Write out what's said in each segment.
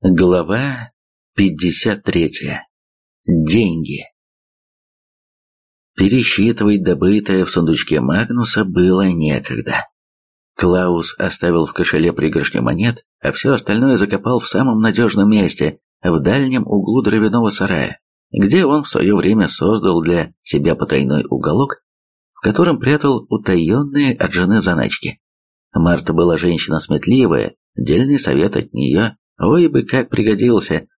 Глава 53. Деньги. Пересчитывать добытое в сундучке Магнуса было некогда. Клаус оставил в кошеле пригоршню монет, а все остальное закопал в самом надежном месте, в дальнем углу дровяного сарая, где он в свое время создал для себя потайной уголок, в котором прятал утаенные от жены заначки. Марта была женщина сметливая, дельный совет от нее Ой бы как пригодился.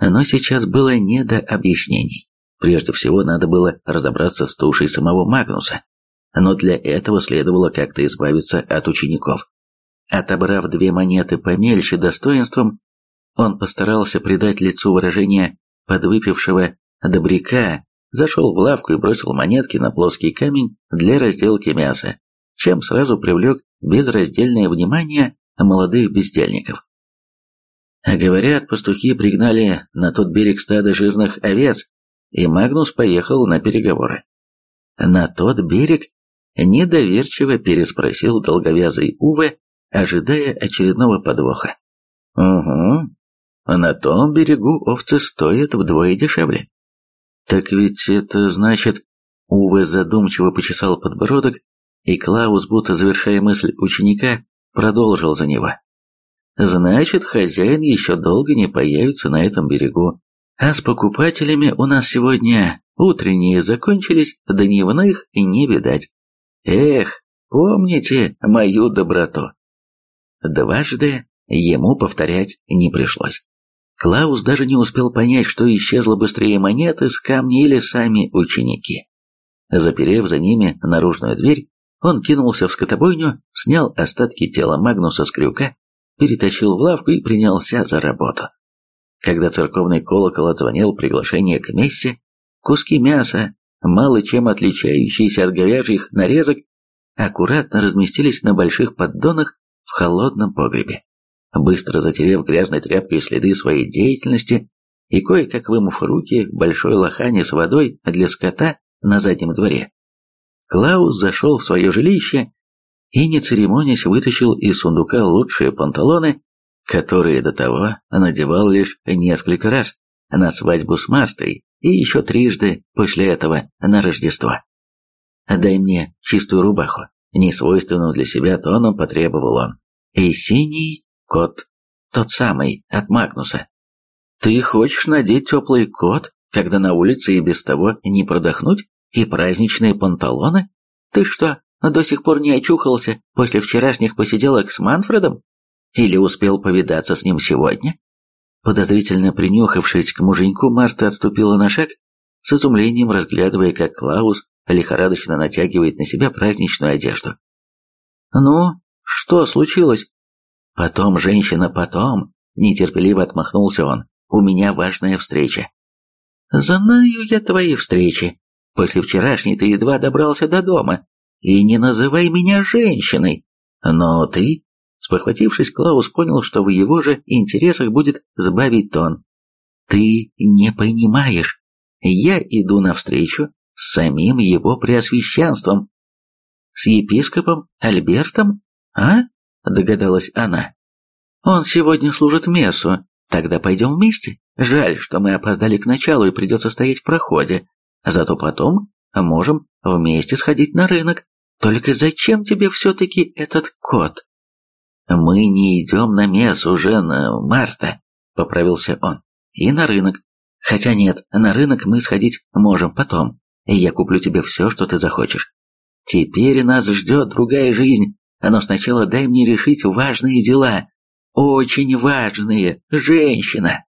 Но сейчас было не до объяснений. Прежде всего надо было разобраться с тушей самого Магнуса. Но для этого следовало как-то избавиться от учеников. Отобрав две монеты помельче достоинством, он постарался придать лицу выражение подвыпившего добряка, зашел в лавку и бросил монетки на плоский камень для разделки мяса, чем сразу привлек безраздельное внимание молодых бездельников. А говорят, пастухи пригнали на тот берег стадо жирных овец, и Магнус поехал на переговоры. На тот берег недоверчиво переспросил долговязый Уве, ожидая очередного подвоха. «Угу, на том берегу овцы стоят вдвое дешевле». «Так ведь это значит...» Уве задумчиво почесал подбородок, и Клаус, будто завершая мысль ученика, продолжил за него. Значит, хозяин еще долго не появится на этом берегу. А с покупателями у нас сегодня утренние закончились, дневных и не видать. Эх, помните мою доброту. Дважды ему повторять не пришлось. Клаус даже не успел понять, что исчезло быстрее монеты с камня или сами ученики. Заперев за ними наружную дверь, он кинулся в скотобойню, снял остатки тела Магнуса с крюка перетащил в лавку и принялся за работу. Когда церковный колокол отзвонил приглашение к мессе, куски мяса, мало чем отличающиеся от говяжьих нарезок, аккуратно разместились на больших поддонах в холодном погребе. Быстро затерев грязной тряпкой следы своей деятельности и кое-как вымыв руки в большой лохане с водой для скота на заднем дворе, Клаус зашел в свое жилище и, не церемонясь, вытащил из сундука лучшие панталоны, которые до того надевал лишь несколько раз на свадьбу с Мартой и еще трижды после этого на Рождество. «Дай мне чистую рубаху», — несвойственную для себя тоном потребовал он. «И синий кот, тот самый, от Магнуса. Ты хочешь надеть теплый кот, когда на улице и без того не продохнуть, и праздничные панталоны? Ты что, до сих пор не очухался после вчерашних посиделок с Манфредом? Или успел повидаться с ним сегодня?» Подозрительно принюхавшись к муженьку, Марта отступила на шаг, с изумлением разглядывая, как Клаус лихорадочно натягивает на себя праздничную одежду. «Ну, что случилось?» «Потом, женщина, потом!» — нетерпеливо отмахнулся он. «У меня важная встреча». «Знаю я твои встречи. После вчерашней ты едва добрался до дома, и не называй меня женщиной. Но ты, спохватившись, Клаус понял, что в его же интересах будет сбавить тон. Ты не понимаешь. Я иду навстречу с самим его преосвященством. С епископом Альбертом? А? Догадалась она. Он сегодня служит мессу. Тогда пойдем вместе. Жаль, что мы опоздали к началу и придется стоять в проходе. Зато потом можем вместе сходить на рынок. Только зачем тебе все-таки этот кот? Мы не идем на месс уже на Марта, поправился он. И на рынок. Хотя нет, на рынок мы сходить можем потом. И я куплю тебе все, что ты захочешь. Теперь нас ждет другая жизнь, но сначала дай мне решить важные дела. Очень важные, женщина.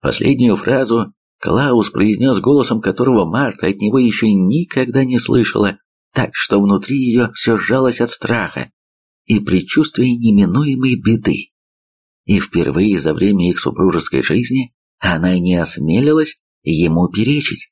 Последнюю фразу Клаус произнес голосом, которого Марта от него еще никогда не слышала, так что внутри ее все сжалось от страха и предчувствия неминуемой беды. И впервые за время их супружеской жизни она не осмелилась ему перечить.